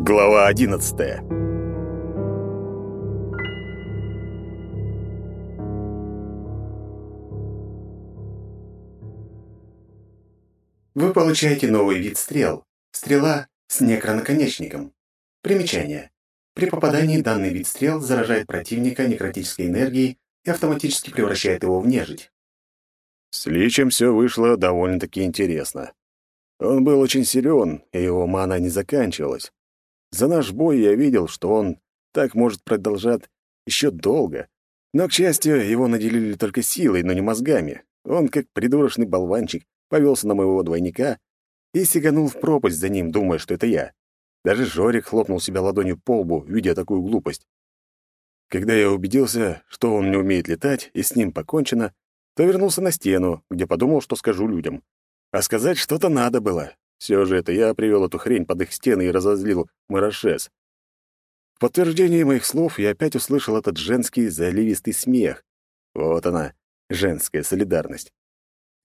Глава одиннадцатая Вы получаете новый вид стрел. Стрела с некронаконечником. Примечание. При попадании данный вид стрел заражает противника некротической энергией и автоматически превращает его в нежить. С Личем все вышло довольно-таки интересно. Он был очень силен, и его мана не заканчивалась. За наш бой я видел, что он так может продолжать еще долго. Но, к счастью, его наделили только силой, но не мозгами. Он, как придурочный болванчик, повелся на моего двойника и сиганул в пропасть за ним, думая, что это я. Даже Жорик хлопнул себя ладонью по лбу, видя такую глупость. Когда я убедился, что он не умеет летать и с ним покончено, то вернулся на стену, где подумал, что скажу людям. А сказать что-то надо было. Все же это я привел эту хрень под их стены и разозлил Марашес. В подтверждение моих слов я опять услышал этот женский заливистый смех. Вот она, женская солидарность.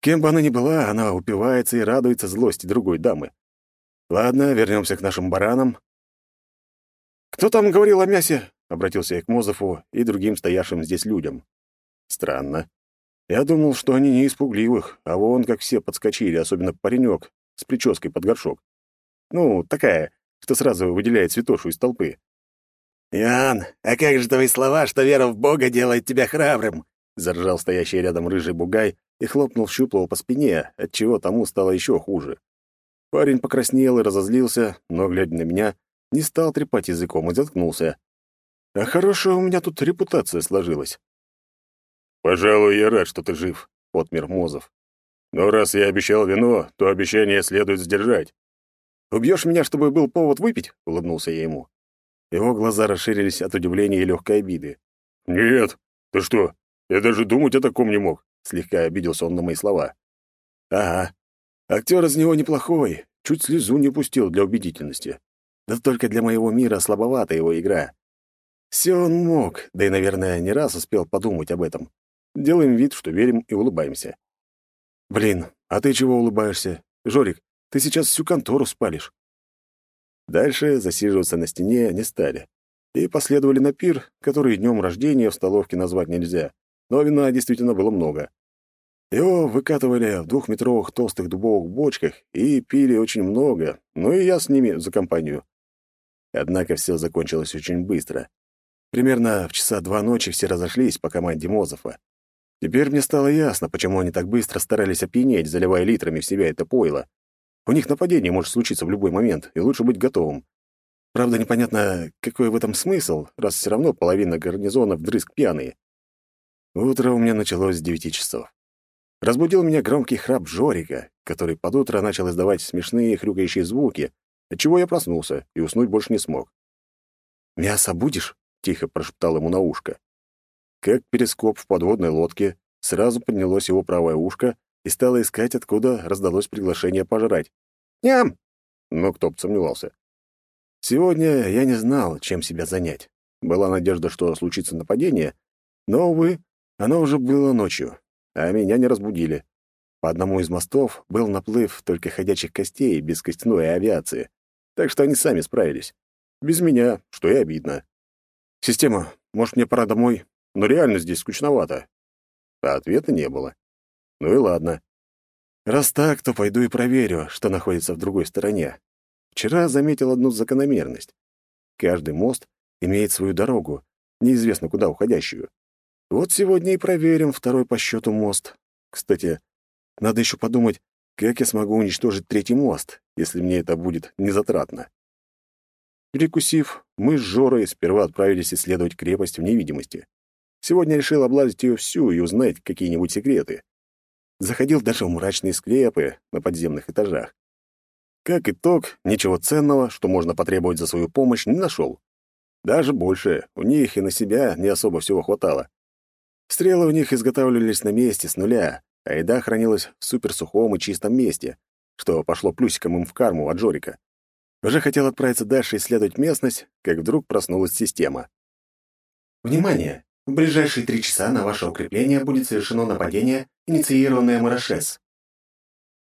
Кем бы она ни была, она упивается и радуется злости другой дамы. Ладно, вернемся к нашим баранам. «Кто там говорил о мясе?» — обратился я к Мозову и другим стоявшим здесь людям. Странно. Я думал, что они не испугливых, а вон как все подскочили, особенно паренек с прической под горшок. Ну, такая, что сразу выделяет святошу из толпы. «Иоанн, а как же твои слова, что вера в Бога делает тебя храбрым?» — заржал стоящий рядом рыжий бугай и хлопнул щуплого по спине, отчего тому стало еще хуже. Парень покраснел и разозлился, но, глядя на меня, не стал трепать языком и заткнулся. А хорошая у меня тут репутация сложилась. «Пожалуй, я рад, что ты жив», — отмер Мозов. «Но раз я обещал вино, то обещание следует сдержать». «Убьешь меня, чтобы был повод выпить?» — улыбнулся я ему. Его глаза расширились от удивления и легкой обиды. «Нет, ты что, я даже думать о таком не мог», — слегка обиделся он на мои слова. «Ага, актер из него неплохой, чуть слезу не пустил для убедительности. Да только для моего мира слабовата его игра. Все он мог, да и, наверное, не раз успел подумать об этом. Делаем вид, что верим и улыбаемся. Блин, а ты чего улыбаешься? Жорик, ты сейчас всю контору спалишь. Дальше засиживаться на стене не стали. И последовали на пир, который днем рождения в столовке назвать нельзя. Но вина действительно было много. Его выкатывали в двухметровых толстых дубовых бочках и пили очень много, ну и я с ними за компанию. Однако все закончилось очень быстро. Примерно в часа два ночи все разошлись по команде Мозофа. Теперь мне стало ясно, почему они так быстро старались опьянеть, заливая литрами в себя это пойло. У них нападение может случиться в любой момент, и лучше быть готовым. Правда, непонятно, какой в этом смысл, раз все равно половина гарнизона вдрызг пьяные. Утро у меня началось с девяти часов. Разбудил меня громкий храп Жорика, который под утро начал издавать смешные хрюкающие звуки, отчего я проснулся и уснуть больше не смог. «Мясо будешь?» — тихо прошептал ему на ушко. Как перископ в подводной лодке, сразу поднялось его правое ушко и стало искать, откуда раздалось приглашение пожрать. «Ням!» Но кто бы сомневался. Сегодня я не знал, чем себя занять. Была надежда, что случится нападение, но, увы, оно уже было ночью, а меня не разбудили. По одному из мостов был наплыв только ходячих костей без костяной авиации, так что они сами справились. Без меня, что и обидно. «Система, может, мне пора домой?» Но реально здесь скучновато. А ответа не было. Ну и ладно. Раз так, то пойду и проверю, что находится в другой стороне. Вчера заметил одну закономерность. Каждый мост имеет свою дорогу, неизвестно куда уходящую. Вот сегодня и проверим второй по счету мост. Кстати, надо еще подумать, как я смогу уничтожить третий мост, если мне это будет незатратно. Перекусив, мы с Жорой сперва отправились исследовать крепость в невидимости. Сегодня решил облазить ее всю и узнать какие-нибудь секреты. Заходил даже в мрачные склепы на подземных этажах. Как итог, ничего ценного, что можно потребовать за свою помощь, не нашел. Даже больше, у них и на себя не особо всего хватало. Стрелы у них изготавливались на месте с нуля, а еда хранилась в суперсухом и чистом месте, что пошло плюсиком им в карму от Жорика. Уже хотел отправиться дальше исследовать местность, как вдруг проснулась система. «Внимание! В ближайшие три часа на ваше укрепление будет совершено нападение, инициированное Марашес.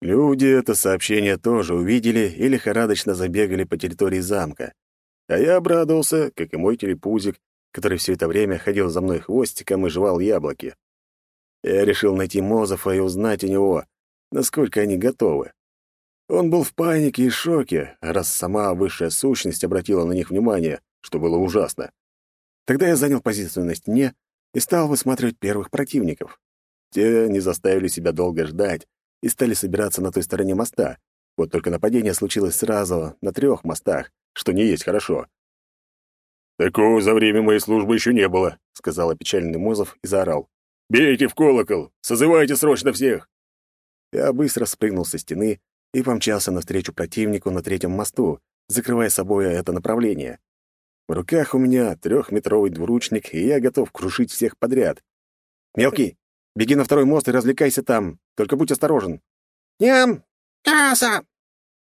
Люди это сообщение тоже увидели и лихорадочно забегали по территории замка. А я обрадовался, как и мой телепузик, который все это время ходил за мной хвостиком и жевал яблоки. Я решил найти Мозофа и узнать у него, насколько они готовы. Он был в панике и шоке, раз сама высшая сущность обратила на них внимание, что было ужасно. Тогда я занял позицию на стене и стал высматривать первых противников. Те не заставили себя долго ждать и стали собираться на той стороне моста. Вот только нападение случилось сразу на трех мостах, что не есть хорошо. «Такого за время моей службы еще не было», — сказал опечаленный Мозов и заорал. «Бейте в колокол! Созывайте срочно всех!» Я быстро спрыгнул со стены и помчался навстречу противнику на третьем мосту, закрывая собой это направление. В руках у меня трехметровый двуручник, и я готов крушить всех подряд. «Мелкий, беги на второй мост и развлекайся там, только будь осторожен». «Ням! Каса!»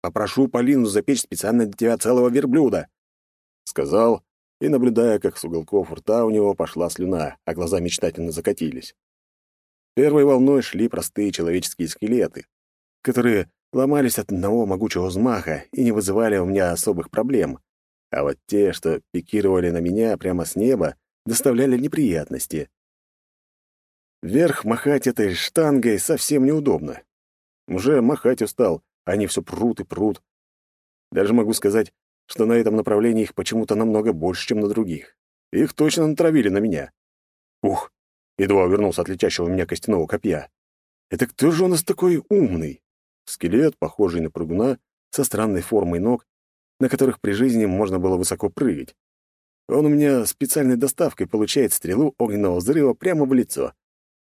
«Попрошу Полину запечь специально для тебя целого верблюда», — сказал, и, наблюдая, как с уголков рта у него пошла слюна, а глаза мечтательно закатились. Первой волной шли простые человеческие скелеты, которые ломались от одного могучего взмаха и не вызывали у меня особых проблем. А вот те, что пикировали на меня прямо с неба, доставляли неприятности. Вверх махать этой штангой совсем неудобно. Уже махать устал, они все прут и прут. Даже могу сказать, что на этом направлении их почему-то намного больше, чем на других. Их точно натравили на меня. Ух, едва увернулся от летящего меня костяного копья. Это кто же у нас такой умный? Скелет, похожий на прыгуна, со странной формой ног, на которых при жизни можно было высоко прыгать. Он у меня специальной доставкой получает стрелу огненного взрыва прямо в лицо.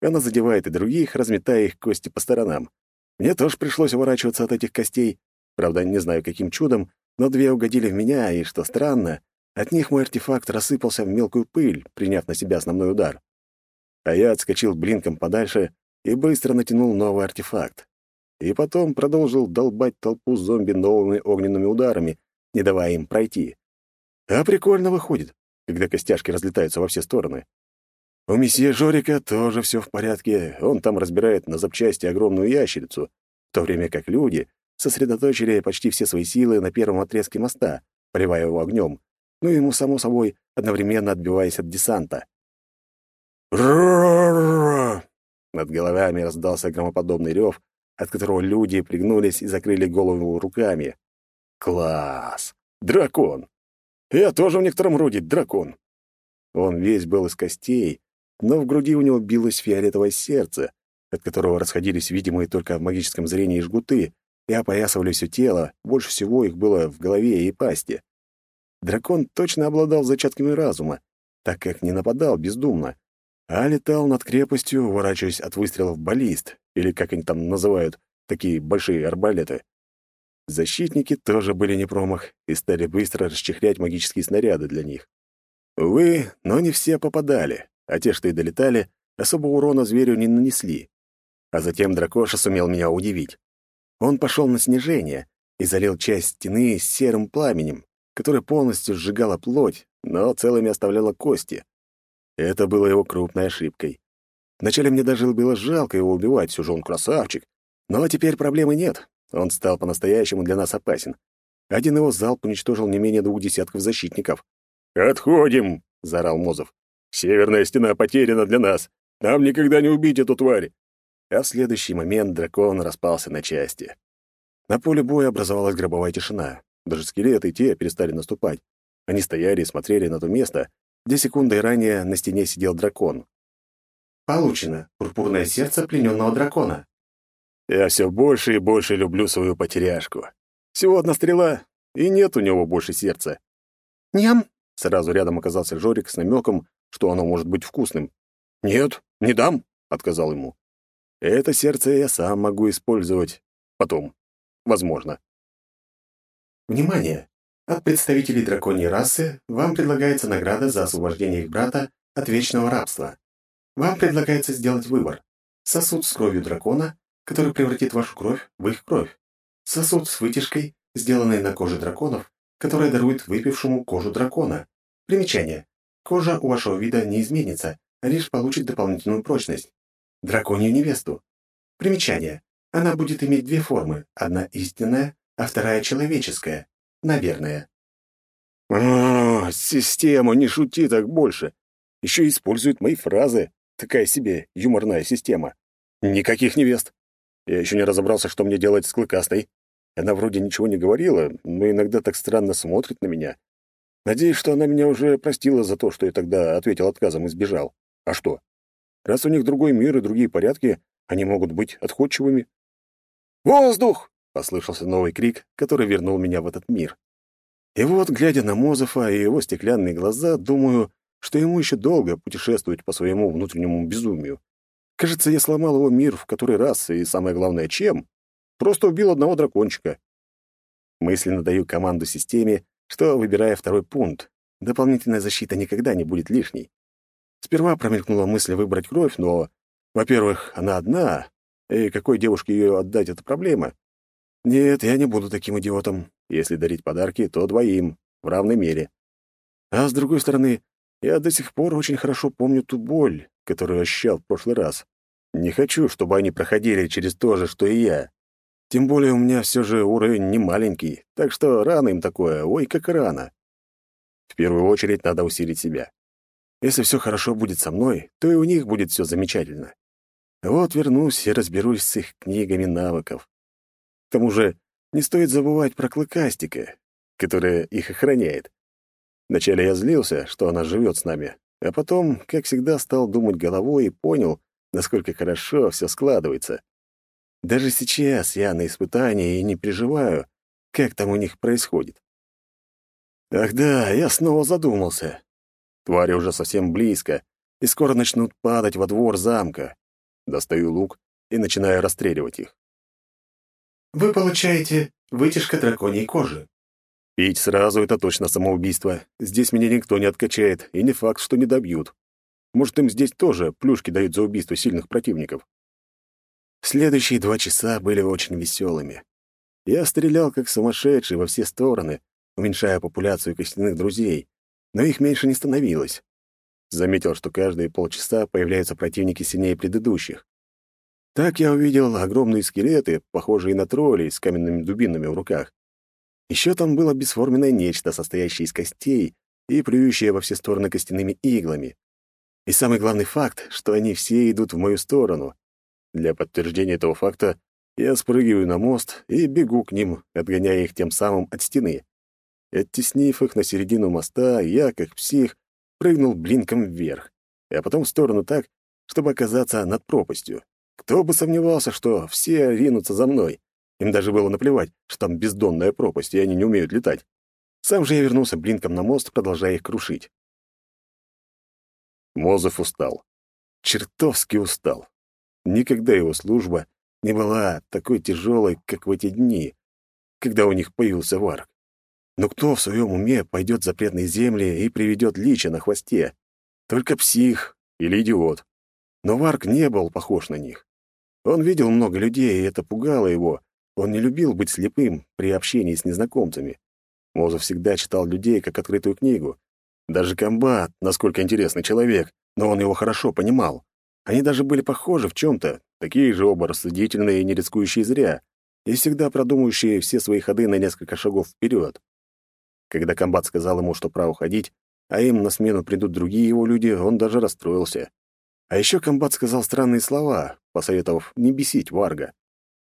Она задевает и других, разметая их кости по сторонам. Мне тоже пришлось уворачиваться от этих костей. Правда, не знаю, каким чудом, но две угодили в меня, и, что странно, от них мой артефакт рассыпался в мелкую пыль, приняв на себя основной удар. А я отскочил блинком подальше и быстро натянул новый артефакт и потом продолжил долбать толпу зомби новыми огненными ударами, не давая им пройти. А прикольно выходит, когда костяшки разлетаются во все стороны. У месье Жорика тоже все в порядке, он там разбирает на запчасти огромную ящерицу, в то время как люди сосредоточили почти все свои силы на первом отрезке моста, поливая его огнем, ну и ему, само собой, одновременно отбиваясь от десанта. Над головами раздался громоподобный рев, от которого люди пригнулись и закрыли голову руками. Класс! Дракон! Я тоже в некотором роде дракон. Он весь был из костей, но в груди у него билось фиолетовое сердце, от которого расходились видимые только в магическом зрении жгуты, и опоясывали все тело, больше всего их было в голове и пасти. Дракон точно обладал зачатками разума, так как не нападал бездумно, а летал над крепостью, уворачиваясь от выстрелов баллист, или как они там называют, такие большие арбалеты. Защитники тоже были не промах и стали быстро расчехлять магические снаряды для них. Увы, но не все попадали, а те, что и долетали, особо урона зверю не нанесли. А затем дракоша сумел меня удивить. Он пошел на снижение и залил часть стены серым пламенем, которое полностью сжигало плоть, но целыми оставляло кости. Это было его крупной ошибкой. Вначале мне даже было жалко его убивать, все же он красавчик. Но теперь проблемы нет. Он стал по-настоящему для нас опасен. Один его залп уничтожил не менее двух десятков защитников. «Отходим!» — заорал Мозов. «Северная стена потеряна для нас. Нам никогда не убить эту тварь!» А в следующий момент дракон распался на части. На поле боя образовалась гробовая тишина. Даже скелеты и те перестали наступать. Они стояли и смотрели на то место, где секундой ранее на стене сидел дракон. Получено. Пурпурное сердце плененного дракона. Я все больше и больше люблю свою потеряшку. Всего одна стрела, и нет у него больше сердца. Ням! Сразу рядом оказался Жорик с намеком, что оно может быть вкусным. «Нет, не дам», — отказал ему. «Это сердце я сам могу использовать. Потом. Возможно». Внимание! От представителей драконьей расы вам предлагается награда за освобождение их брата от вечного рабства. Вам предлагается сделать выбор. Сосуд с кровью дракона, который превратит вашу кровь в их кровь. Сосуд с вытяжкой, сделанной на коже драконов, которая дарует выпившему кожу дракона. Примечание. Кожа у вашего вида не изменится, а лишь получит дополнительную прочность. Драконью невесту. Примечание. Она будет иметь две формы. Одна истинная, а вторая человеческая. Наверное. О, система, не шути так больше. Еще использует мои фразы. Такая себе юморная система. Никаких невест. Я еще не разобрался, что мне делать с Клыкастой. Она вроде ничего не говорила, но иногда так странно смотрит на меня. Надеюсь, что она меня уже простила за то, что я тогда ответил отказом и сбежал. А что? Раз у них другой мир и другие порядки, они могут быть отходчивыми. «Воздух!» — послышался новый крик, который вернул меня в этот мир. И вот, глядя на Мозефа и его стеклянные глаза, думаю, что ему еще долго путешествовать по своему внутреннему безумию. Кажется, я сломал его мир в который раз, и самое главное, чем? Просто убил одного дракончика. Мысленно даю команду системе, что, выбирая второй пункт, дополнительная защита никогда не будет лишней. Сперва промелькнула мысль выбрать кровь, но, во-первых, она одна, и какой девушке ее отдать — это проблема. Нет, я не буду таким идиотом. Если дарить подарки, то двоим, в равной мере. А с другой стороны, я до сих пор очень хорошо помню ту боль, которую ощущал в прошлый раз. Не хочу, чтобы они проходили через то же, что и я. Тем более у меня все же уровень не маленький, так что рано им такое, ой, как рано. В первую очередь надо усилить себя. Если все хорошо будет со мной, то и у них будет все замечательно. Вот вернусь и разберусь с их книгами навыков. К тому же не стоит забывать про клыкастика, которая их охраняет. Вначале я злился, что она живет с нами, а потом, как всегда, стал думать головой и понял, насколько хорошо все складывается. Даже сейчас я на испытании и не переживаю, как там у них происходит. Ах да, я снова задумался. Твари уже совсем близко, и скоро начнут падать во двор замка. Достаю лук и начинаю расстреливать их. Вы получаете вытяжка драконьей кожи. Пить сразу — это точно самоубийство. Здесь меня никто не откачает, и не факт, что не добьют. Может, им здесь тоже плюшки дают за убийство сильных противников. Следующие два часа были очень веселыми. Я стрелял как сумасшедший во все стороны, уменьшая популяцию костяных друзей, но их меньше не становилось. Заметил, что каждые полчаса появляются противники сильнее предыдущих. Так я увидел огромные скелеты, похожие на троллей с каменными дубинами в руках. Еще там было бесформенное нечто, состоящее из костей и плюющее во все стороны костяными иглами. И самый главный факт, что они все идут в мою сторону. Для подтверждения этого факта я спрыгиваю на мост и бегу к ним, отгоняя их тем самым от стены. Оттеснив их на середину моста, я, как псих, прыгнул блинком вверх, а потом в сторону так, чтобы оказаться над пропастью. Кто бы сомневался, что все ринутся за мной. Им даже было наплевать, что там бездонная пропасть, и они не умеют летать. Сам же я вернулся блинком на мост, продолжая их крушить. Мозов устал. Чертовски устал. Никогда его служба не была такой тяжелой, как в эти дни, когда у них появился варк. Но кто в своем уме пойдет в запретные земли и приведет лича на хвосте? Только псих или идиот. Но Варк не был похож на них. Он видел много людей, и это пугало его. Он не любил быть слепым при общении с незнакомцами. Мозов всегда читал людей как открытую книгу. Даже комбат, насколько интересный человек, но он его хорошо понимал. Они даже были похожи в чем-то, такие же оба рассудительные и не рискующие зря, и всегда продумывающие все свои ходы на несколько шагов вперед. Когда комбат сказал ему, что пора уходить, а им на смену придут другие его люди, он даже расстроился. А еще комбат сказал странные слова, посоветовав не бесить Варга.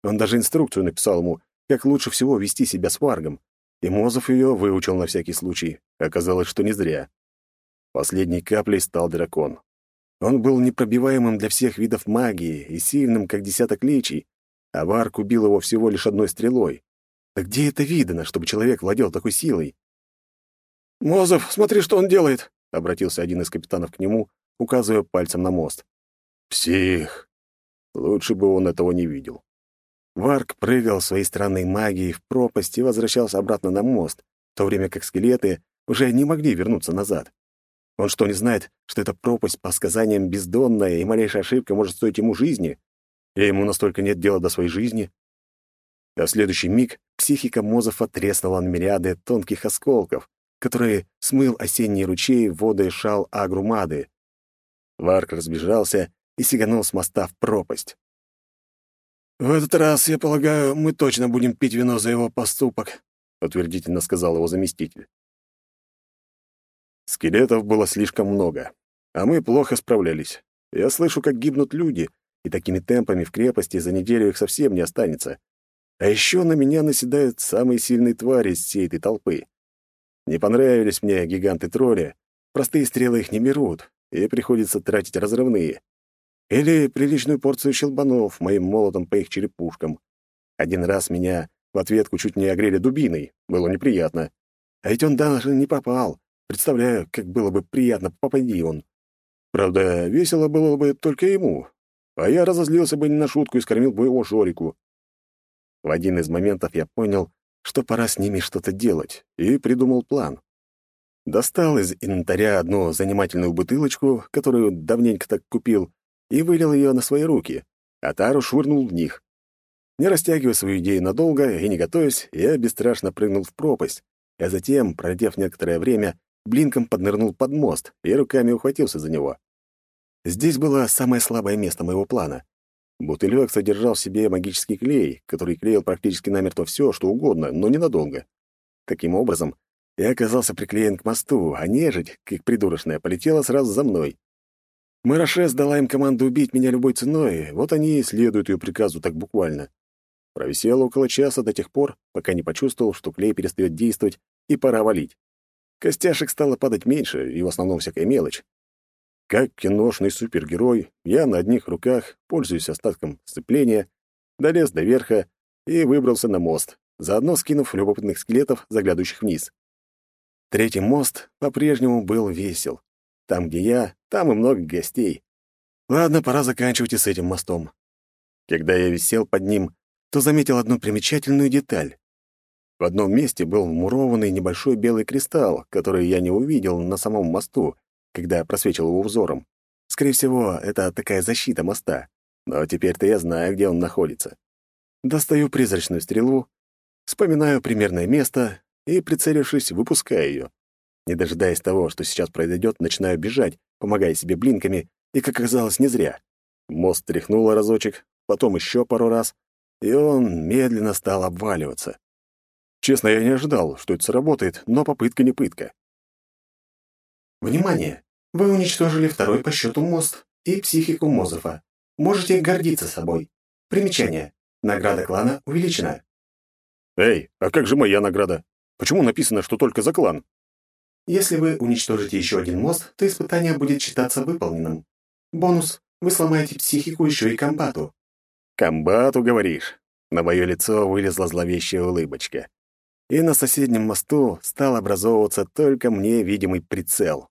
Он даже инструкцию написал ему, как лучше всего вести себя с Варгом, и Мозов ее выучил на всякий случай. Оказалось, что не зря. Последней каплей стал дракон. Он был непробиваемым для всех видов магии и сильным, как десяток личий, а Варг убил его всего лишь одной стрелой. Да где это видно, чтобы человек владел такой силой? «Мозов, смотри, что он делает!» — обратился один из капитанов к нему, указывая пальцем на мост. «Псих!» Лучше бы он этого не видел. Варк прыгал своей странной магией в пропасть и возвращался обратно на мост, в то время как скелеты уже не могли вернуться назад. Он что, не знает, что эта пропасть по сказаниям бездонная, и малейшая ошибка может стоить ему жизни? Или ему настолько нет дела до своей жизни? А в следующий миг психика Мозефа треснула на мириады тонких осколков, которые смыл осенний ручей водой шал Агрумады. Варк разбежался и сиганул с моста в пропасть. «В этот раз, я полагаю, мы точно будем пить вино за его поступок», — утвердительно сказал его заместитель. Скелетов было слишком много, а мы плохо справлялись. Я слышу, как гибнут люди, и такими темпами в крепости за неделю их совсем не останется. А еще на меня наседают самые сильные твари из всей этой толпы. Не понравились мне гиганты-тролли, простые стрелы их не берут, и приходится тратить разрывные. Или приличную порцию щелбанов моим молотом по их черепушкам. Один раз меня в ответку чуть не огрели дубиной. Было неприятно. А ведь он даже не попал. Представляю, как было бы приятно, попади он. Правда, весело было бы только ему. А я разозлился бы не на шутку и скормил бы его Жорику. В один из моментов я понял, что пора с ними что-то делать, и придумал план. Достал из инвентаря одну занимательную бутылочку, которую давненько так купил, и вылил ее на свои руки, а тару швырнул в них. Не растягивая свою идею надолго и не готовясь, я бесстрашно прыгнул в пропасть, а затем, пройдев некоторое время, блинком поднырнул под мост и руками ухватился за него. Здесь было самое слабое место моего плана. Бутылек содержал в себе магический клей, который клеил практически намертво все, что угодно, но ненадолго. Таким образом, я оказался приклеен к мосту, а нежить, как придурочная, полетела сразу за мной. Мараше сдала им команду убить меня любой ценой, вот они и следуют ее приказу так буквально. Провисел около часа до тех пор, пока не почувствовал, что клей перестает действовать, и пора валить. Костяшек стало падать меньше, и в основном всякая мелочь. Как киношный супергерой, я на одних руках, пользуясь остатком сцепления, долез до верха и выбрался на мост, заодно скинув любопытных скелетов, заглядывающих вниз. Третий мост по-прежнему был весел. Там, где я, там и много гостей. Ладно, пора заканчивать и с этим мостом. Когда я висел под ним, то заметил одну примечательную деталь. В одном месте был вмурованный небольшой белый кристалл, который я не увидел на самом мосту, когда просвечил его взором. Скорее всего, это такая защита моста. Но теперь-то я знаю, где он находится. Достаю призрачную стрелу, вспоминаю примерное место и, прицелившись, выпускаю ее. Не дожидаясь того, что сейчас произойдет, начинаю бежать, помогая себе блинками, и, как оказалось, не зря. Мост тряхнуло разочек, потом еще пару раз, и он медленно стал обваливаться. Честно, я не ожидал, что это сработает, но попытка не пытка. Внимание! Вы уничтожили второй по счету мост и психику Мозефа. Можете гордиться собой. Примечание. Награда клана увеличена. Эй, а как же моя награда? Почему написано, что только за клан? Если вы уничтожите еще один мост, то испытание будет считаться выполненным. Бонус. Вы сломаете психику еще и комбату. Комбату, говоришь? На мое лицо вылезла зловещая улыбочка. И на соседнем мосту стал образовываться только мне видимый прицел.